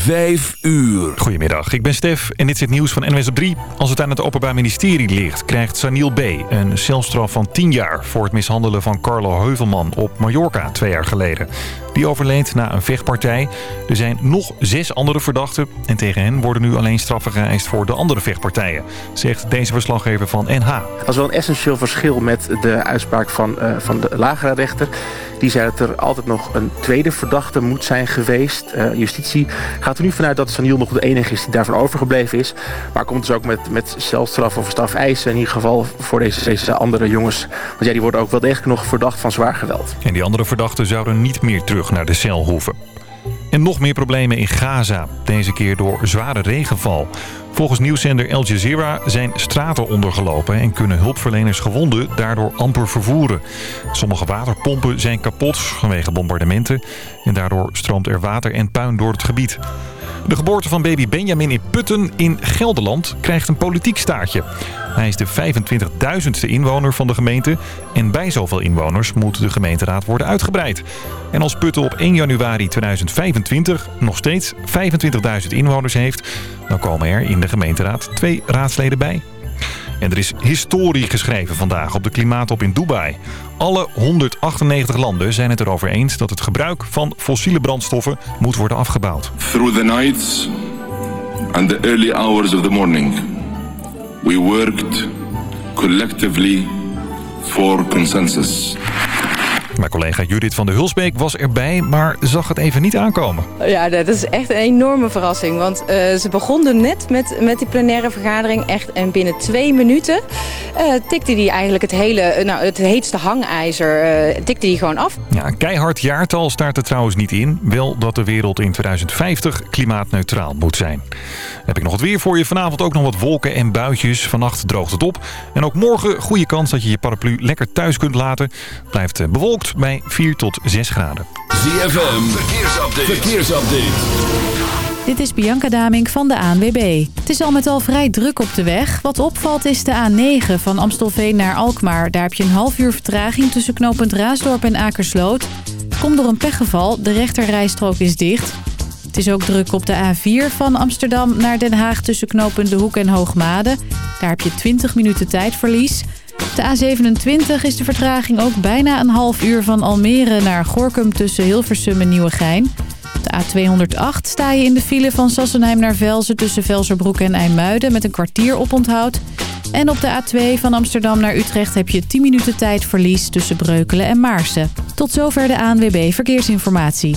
5 uur. Goedemiddag, ik ben Stef en dit is het nieuws van NOS op 3. Als het aan het Openbaar Ministerie ligt, krijgt Saniel B. een celstraf van 10 jaar... voor het mishandelen van Carlo Heuvelman op Mallorca twee jaar geleden. Die overleed na een vechtpartij. Er zijn nog zes andere verdachten... en tegen hen worden nu alleen straffen geëist voor de andere vechtpartijen... zegt deze verslaggever van NH. Dat is wel een essentieel verschil met de uitspraak van, uh, van de lagere rechter. Die zei dat er altijd nog een tweede verdachte moet zijn geweest. Uh, justitie gaat er nu vanuit dat Saniel nog de enige is die daarvan overgebleven is. Maar komt dus ook met, met celstraf of strafeisen in ieder geval voor deze, deze andere jongens. Want ja, die worden ook wel degelijk nog verdacht van zwaar geweld. En die andere verdachten zouden niet meer terug naar de cel hoeven. En nog meer problemen in Gaza, deze keer door zware regenval. Volgens nieuwszender Al Jazeera zijn straten ondergelopen... en kunnen hulpverleners gewonden daardoor amper vervoeren. Sommige waterpompen zijn kapot vanwege bombardementen... en daardoor stroomt er water en puin door het gebied. De geboorte van baby Benjamin in Putten in Gelderland krijgt een politiek staartje. Hij is de 25.000ste inwoner van de gemeente. En bij zoveel inwoners moet de gemeenteraad worden uitgebreid. En als Putten op 1 januari 2025 nog steeds 25.000 inwoners heeft... dan komen er in de gemeenteraad twee raadsleden bij. En er is historie geschreven vandaag op de klimaattop in Dubai. Alle 198 landen zijn het erover eens dat het gebruik van fossiele brandstoffen moet worden afgebouwd. Through the nights and the early hours of the morning, we worked collectively for consensus. Mijn collega Judith van der Hulsbeek was erbij, maar zag het even niet aankomen. Ja, dat is echt een enorme verrassing. Want uh, ze begonnen net met, met die plenaire vergadering. Echt, en binnen twee minuten uh, tikte die eigenlijk het hele, uh, nou, het heetste hangijzer, tikte die gewoon af. Ja, een keihard jaartal staat er trouwens niet in. Wel dat de wereld in 2050 klimaatneutraal moet zijn. Dan heb ik nog het weer voor je. Vanavond ook nog wat wolken en buitjes. Vannacht droogt het op. En ook morgen goede kans dat je je paraplu lekker thuis kunt laten. Blijft bewolkt bij 4 tot 6 graden. ZFM, verkeersupdate. verkeersupdate. Dit is Bianca Damink van de ANWB. Het is al met al vrij druk op de weg. Wat opvalt is de A9 van Amstelveen naar Alkmaar. Daar heb je een half uur vertraging tussen knooppunt Raasdorp en Akersloot. Komt door een pechgeval. De rechterrijstrook is dicht. Het is ook druk op de A4 van Amsterdam naar Den Haag tussen knooppunt De Hoek en Hoogmade. Daar heb je 20 minuten tijdverlies. De A27 is de vertraging ook bijna een half uur van Almere naar Gorkum tussen Hilversum en Nieuwegein. De A208 sta je in de file van Sassenheim naar Velzen tussen Velzerbroek en IJmuiden met een kwartier op onthoud. En op de A2 van Amsterdam naar Utrecht heb je 10 minuten tijdverlies tussen Breukelen en Maarsen. Tot zover de ANWB Verkeersinformatie.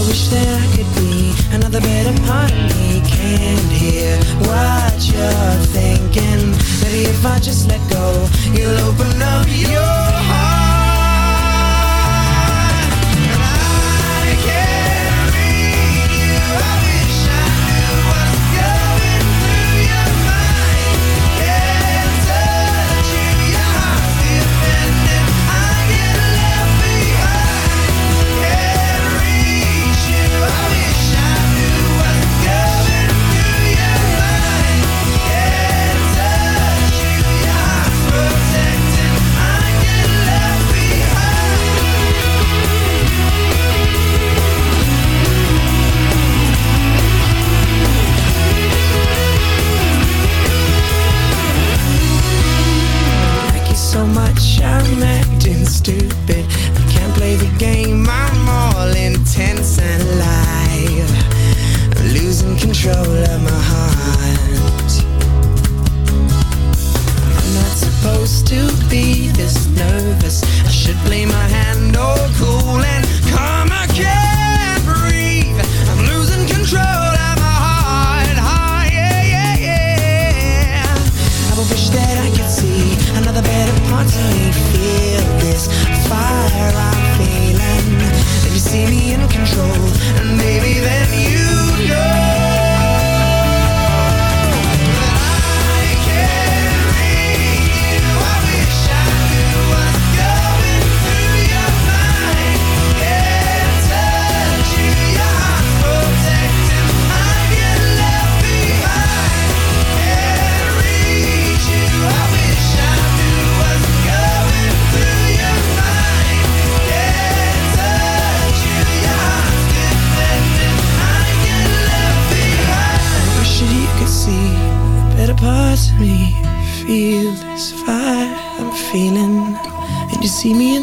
I wish that I could be another better part of me. Can't hear what you're thinking. Maybe if I just let go, you'll open up your heart. And I can't read you.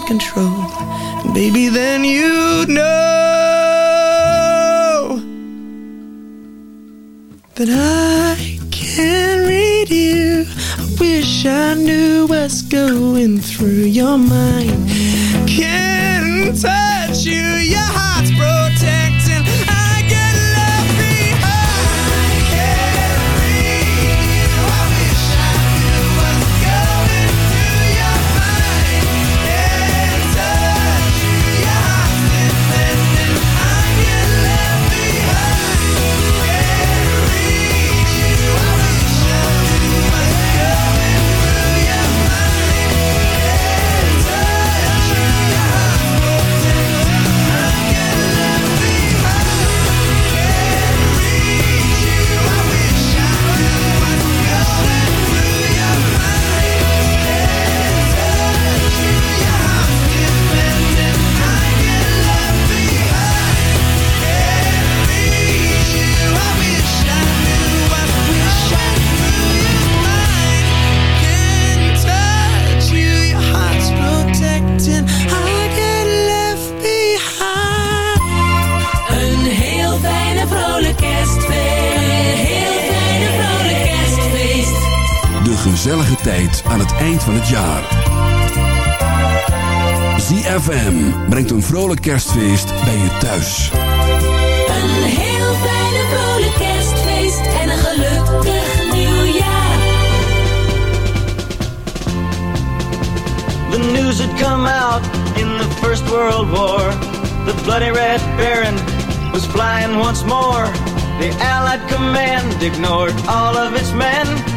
Control. And baby then you'd know That I can't read you. I wish I knew what's going through your mind. Can't touch aan het eind van het jaar. ZFM brengt een vrolijk kerstfeest bij je thuis. Een heel fijne vrolijk kerstfeest. En een gelukkig nieuwjaar. The news had come out in the First World War. The bloody Red Baron was flying once more. The Allied command ignored all of its men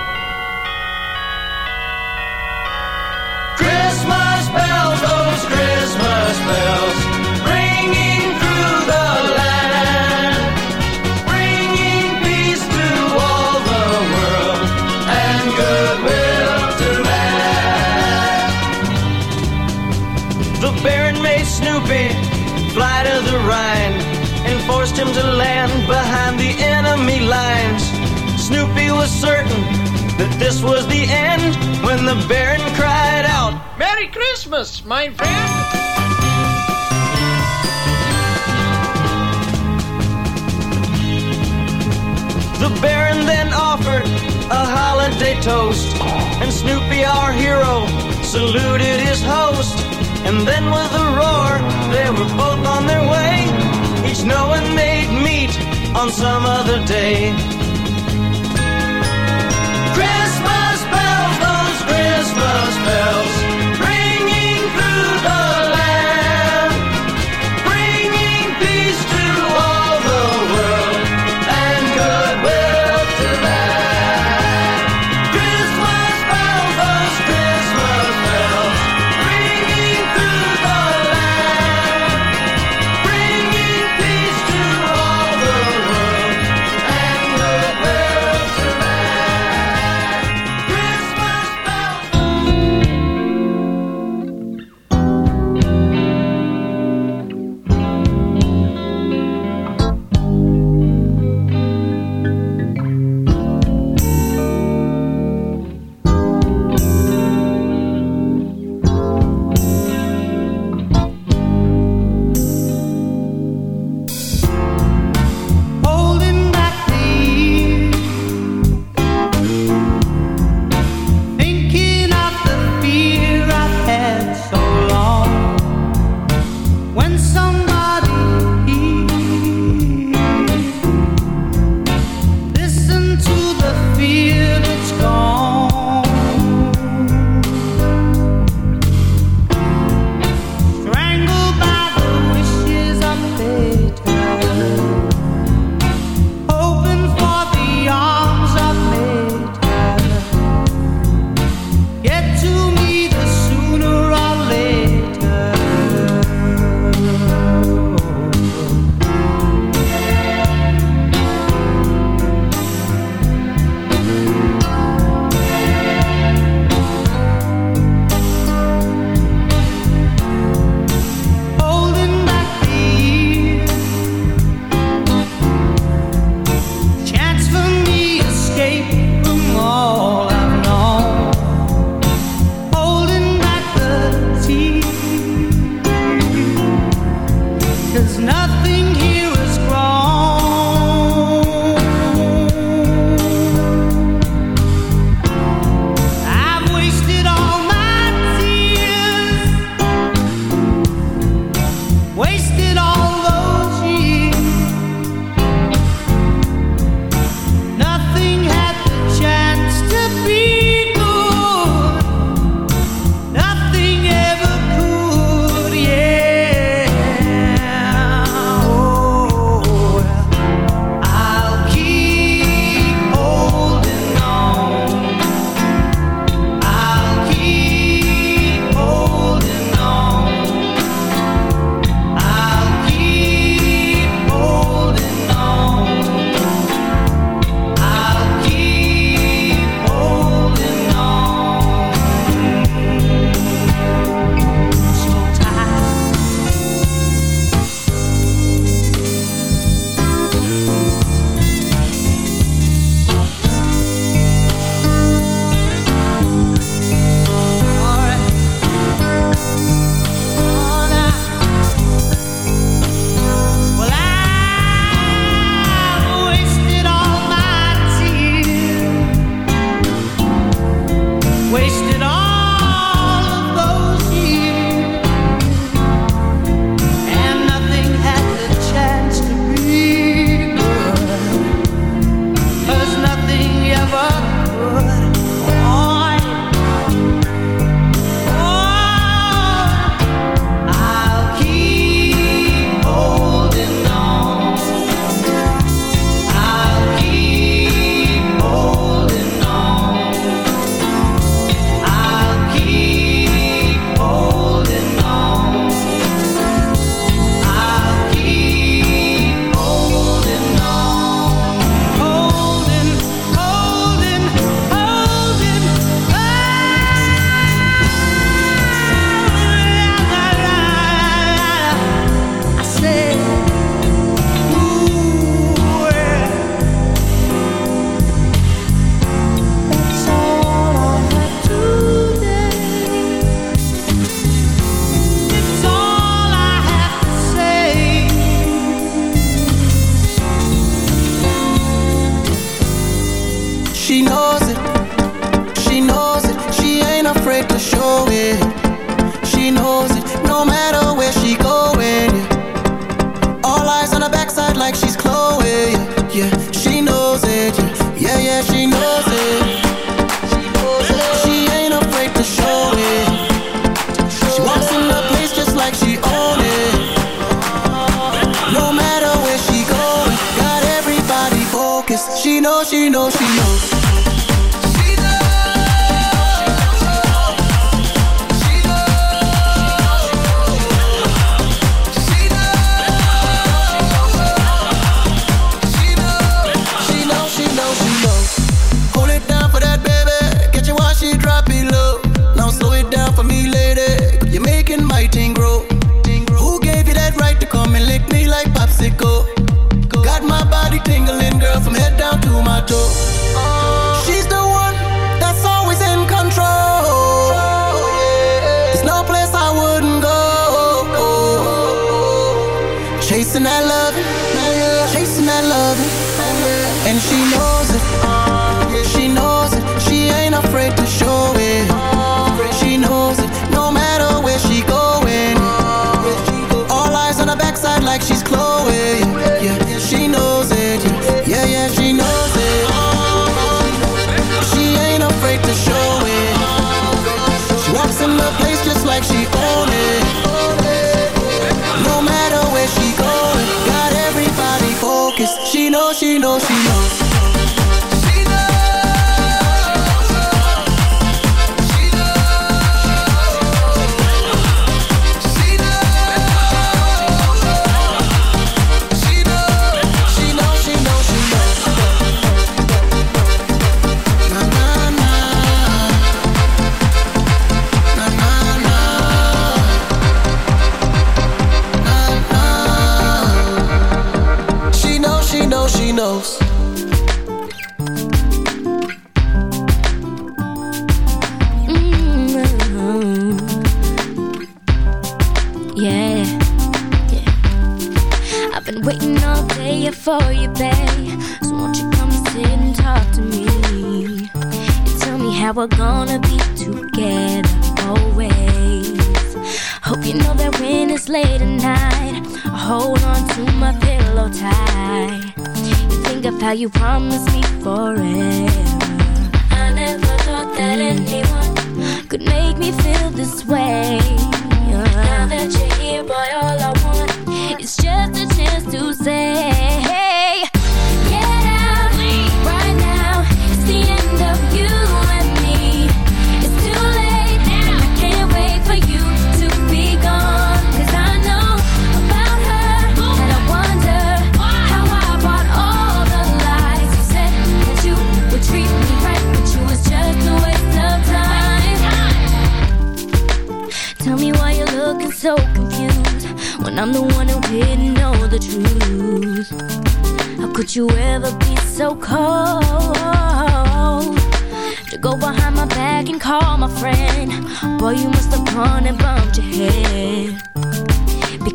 certain that this was the end when the Baron cried out, Merry Christmas, my friend! The Baron then offered a holiday toast, and Snoopy, our hero, saluted his host. And then with a roar, they were both on their way, each knowing they'd meet on some other day. Christmas bells, those Christmas bells. like to show it. how you promised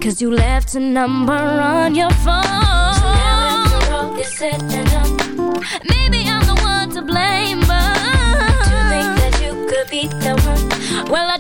Cause you left a number on your phone. So now after all this Maybe I'm the one to blame but you think that you could be the one. Well I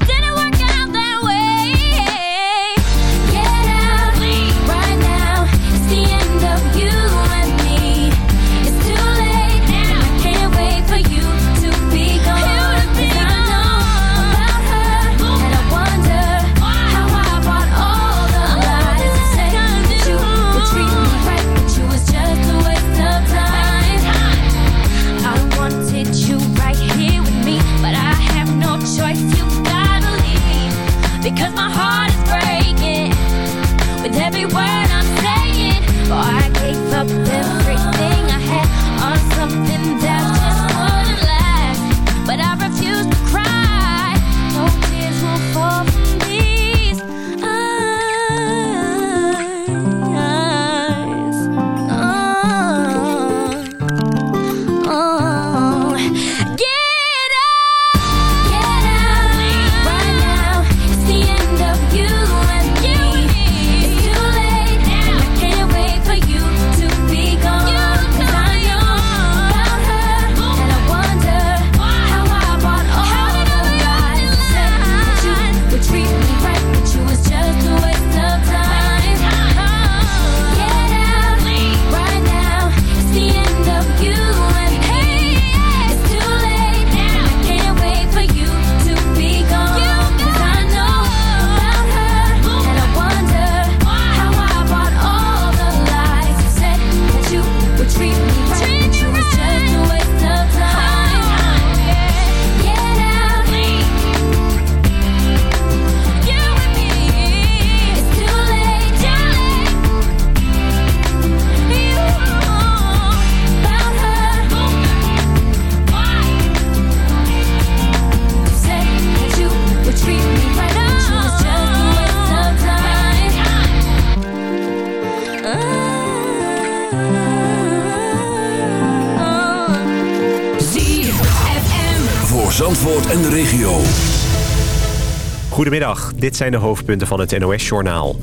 Goedemiddag, dit zijn de hoofdpunten van het NOS-journaal.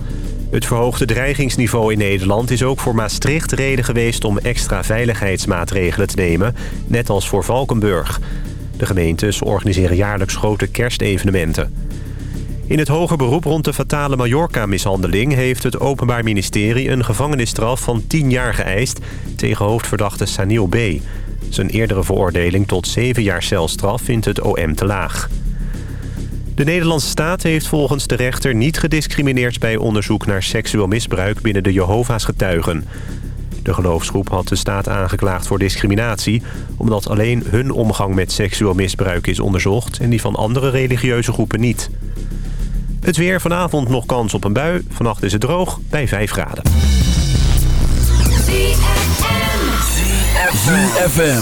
Het verhoogde dreigingsniveau in Nederland is ook voor Maastricht reden geweest... om extra veiligheidsmaatregelen te nemen, net als voor Valkenburg. De gemeentes organiseren jaarlijks grote kerstevenementen. In het hoger beroep rond de fatale Mallorca-mishandeling... heeft het Openbaar Ministerie een gevangenisstraf van 10 jaar geëist... tegen hoofdverdachte Sanil B. Zijn eerdere veroordeling tot 7 jaar celstraf vindt het OM te laag. De Nederlandse staat heeft volgens de rechter niet gediscrimineerd... bij onderzoek naar seksueel misbruik binnen de Jehovah's getuigen. De geloofsgroep had de staat aangeklaagd voor discriminatie... omdat alleen hun omgang met seksueel misbruik is onderzocht... en die van andere religieuze groepen niet. Het weer vanavond nog kans op een bui. Vannacht is het droog bij 5 graden. ZFM.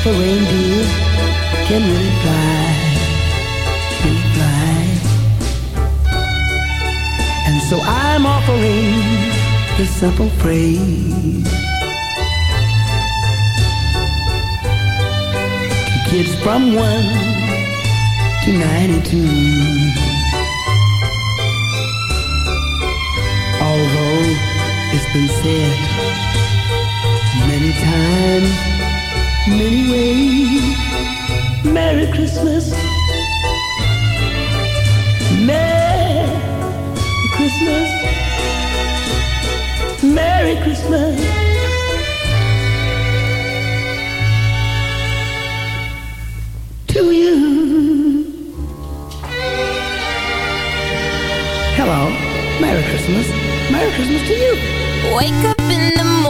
if a reindeer can really fly, really fly. And so I'm offering this simple phrase to kids from one to ninety-two. Although it's been said many times, many ways, Merry Christmas, Merry Christmas. Merry Christmas. To you. Hello. Merry Christmas. Merry Christmas to you. Wake up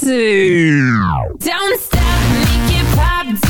tipsy. Don't stop, make it pop.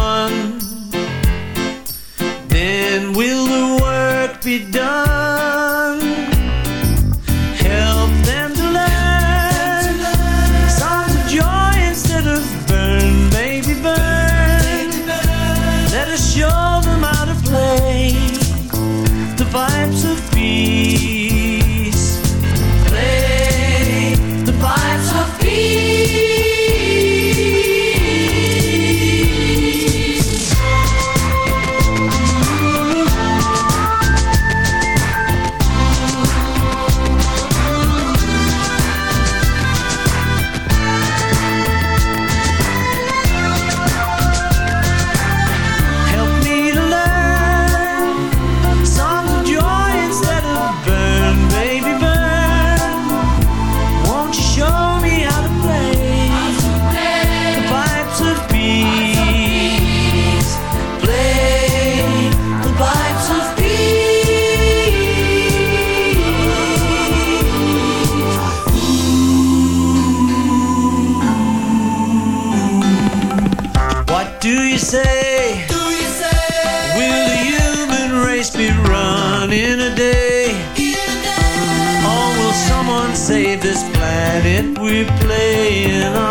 Playing